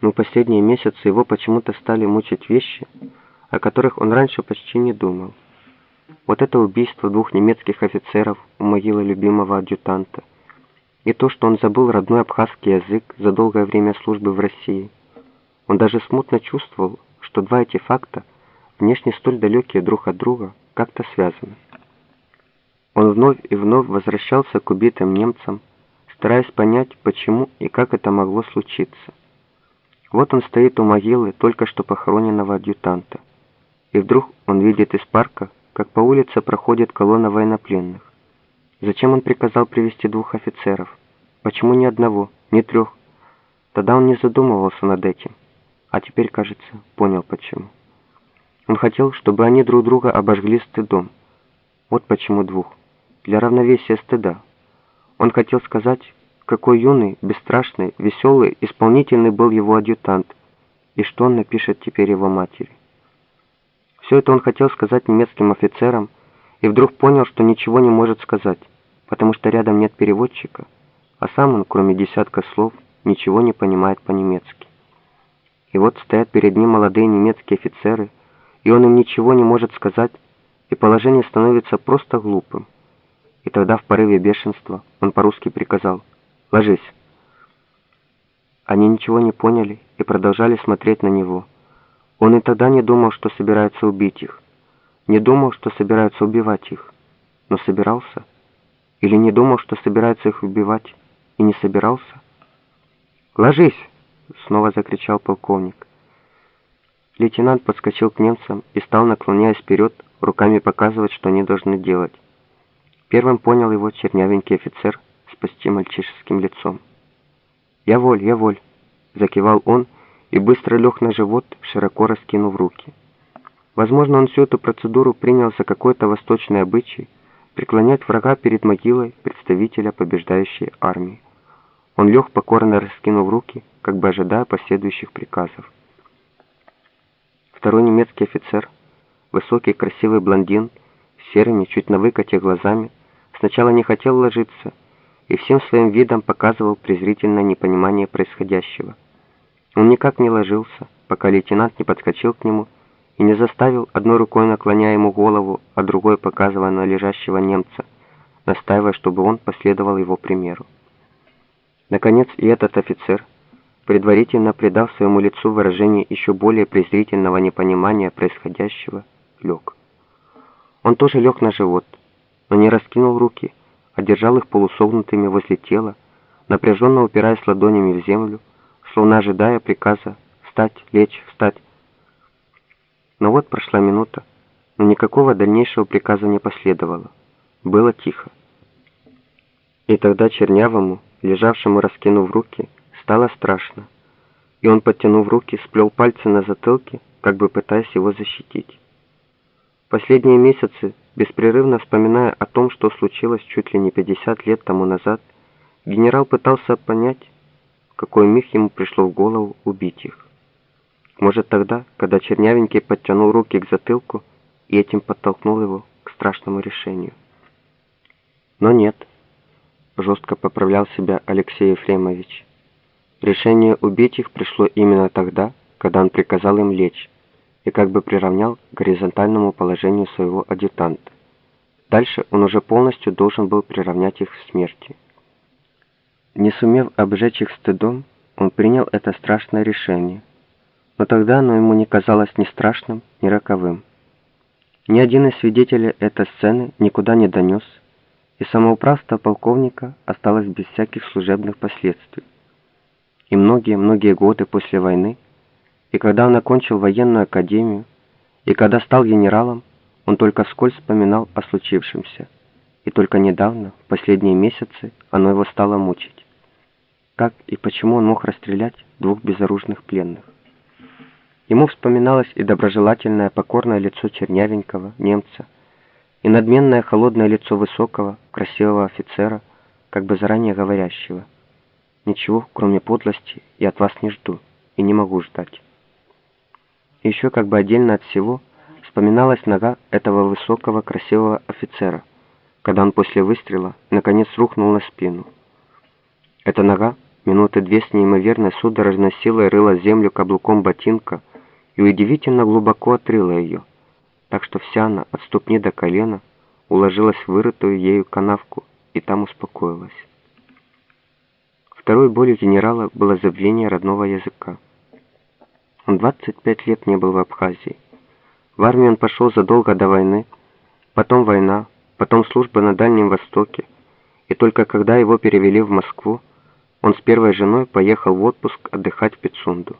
но последние месяцы его почему-то стали мучить вещи, о которых он раньше почти не думал. Вот это убийство двух немецких офицеров у могилы любимого адъютанта, и то, что он забыл родной абхазский язык за долгое время службы в России. Он даже смутно чувствовал, что два эти факта, внешне столь далекие друг от друга, как-то связаны. Он вновь и вновь возвращался к убитым немцам, стараясь понять, почему и как это могло случиться. Вот он стоит у могилы только что похороненного адъютанта, и вдруг он видит из парка, как по улице проходит колонна военнопленных. Зачем он приказал привести двух офицеров? Почему ни одного, ни трех? Тогда он не задумывался над этим, а теперь, кажется, понял почему. Он хотел, чтобы они друг друга обожгли стыдом. Вот почему двух. Для равновесия стыда. Он хотел сказать, какой юный, бесстрашный, веселый, исполнительный был его адъютант, и что он напишет теперь его матери. Все это он хотел сказать немецким офицерам, и вдруг понял, что ничего не может сказать, потому что рядом нет переводчика, а сам он, кроме десятка слов, ничего не понимает по-немецки. И вот стоят перед ним молодые немецкие офицеры, и он им ничего не может сказать, и положение становится просто глупым. И тогда в порыве бешенства он по-русски приказал Ложись». Они ничего не поняли и продолжали смотреть на него. Он и тогда не думал, что собирается убить их. Не думал, что собирается убивать их. Но собирался. Или не думал, что собирается их убивать, и не собирался. «Ложись!» — снова закричал полковник. Лейтенант подскочил к немцам и стал, наклоняясь вперед, руками показывать, что они должны делать. Первым понял его чернявенький офицер — спасти мальчишеским лицом. «Я воль, я воль!» — закивал он и быстро лег на живот, широко раскинув руки. Возможно, он всю эту процедуру принял за какой-то восточный обычай преклонять врага перед могилой представителя побеждающей армии. Он лег, покорно раскинув руки, как бы ожидая последующих приказов. Второй немецкий офицер, высокий красивый блондин, с серыми, чуть на выкате глазами, сначала не хотел ложиться, и всем своим видом показывал презрительное непонимание происходящего. Он никак не ложился, пока лейтенант не подскочил к нему и не заставил, одной рукой наклоняя ему голову, а другой показывая на лежащего немца, настаивая, чтобы он последовал его примеру. Наконец и этот офицер, предварительно придав своему лицу выражение еще более презрительного непонимания происходящего, лег. Он тоже лег на живот, но не раскинул руки, одержал их полусогнутыми возле тела, напряженно упираясь ладонями в землю, словно ожидая приказа «встать, лечь, встать». Но вот прошла минута, но никакого дальнейшего приказа не последовало. Было тихо. И тогда Чернявому, лежавшему раскинув руки, стало страшно, и он, подтянув руки, сплел пальцы на затылке, как бы пытаясь его защитить. Последние месяцы, беспрерывно вспоминая о том, что случилось чуть ли не 50 лет тому назад, генерал пытался понять, какой миг ему пришло в голову убить их. Может тогда, когда Чернявенький подтянул руки к затылку и этим подтолкнул его к страшному решению. Но нет, жестко поправлял себя Алексей Ефремович. Решение убить их пришло именно тогда, когда он приказал им лечь, и как бы приравнял к горизонтальному положению своего адъютанта. Дальше он уже полностью должен был приравнять их к смерти. Не сумев обжечь их стыдом, он принял это страшное решение. Но тогда оно ему не казалось ни страшным, ни роковым. Ни один из свидетелей этой сцены никуда не донес, и самоуправство полковника осталось без всяких служебных последствий. И многие-многие годы после войны и когда он окончил военную академию, и когда стал генералом, он только вскользь вспоминал о случившемся. И только недавно, в последние месяцы, оно его стало мучить. Как и почему он мог расстрелять двух безоружных пленных? Ему вспоминалось и доброжелательное покорное лицо чернявенького немца, и надменное холодное лицо высокого, красивого офицера, как бы заранее говорящего, «Ничего, кроме подлости, я от вас не жду и не могу ждать». Еще как бы отдельно от всего вспоминалась нога этого высокого красивого офицера, когда он после выстрела наконец рухнул на спину. Эта нога Минуты две с неимоверной судорожной силой рыла землю каблуком ботинка и удивительно глубоко отрыла ее, так что вся она, от ступни до колена, уложилась в вырытую ею канавку и там успокоилась. Второй болью генерала было забвение родного языка. Он 25 лет не был в Абхазии. В армию он пошел задолго до войны, потом война, потом служба на Дальнем Востоке, и только когда его перевели в Москву, он с первой женой поехал в отпуск отдыхать в Пицунду.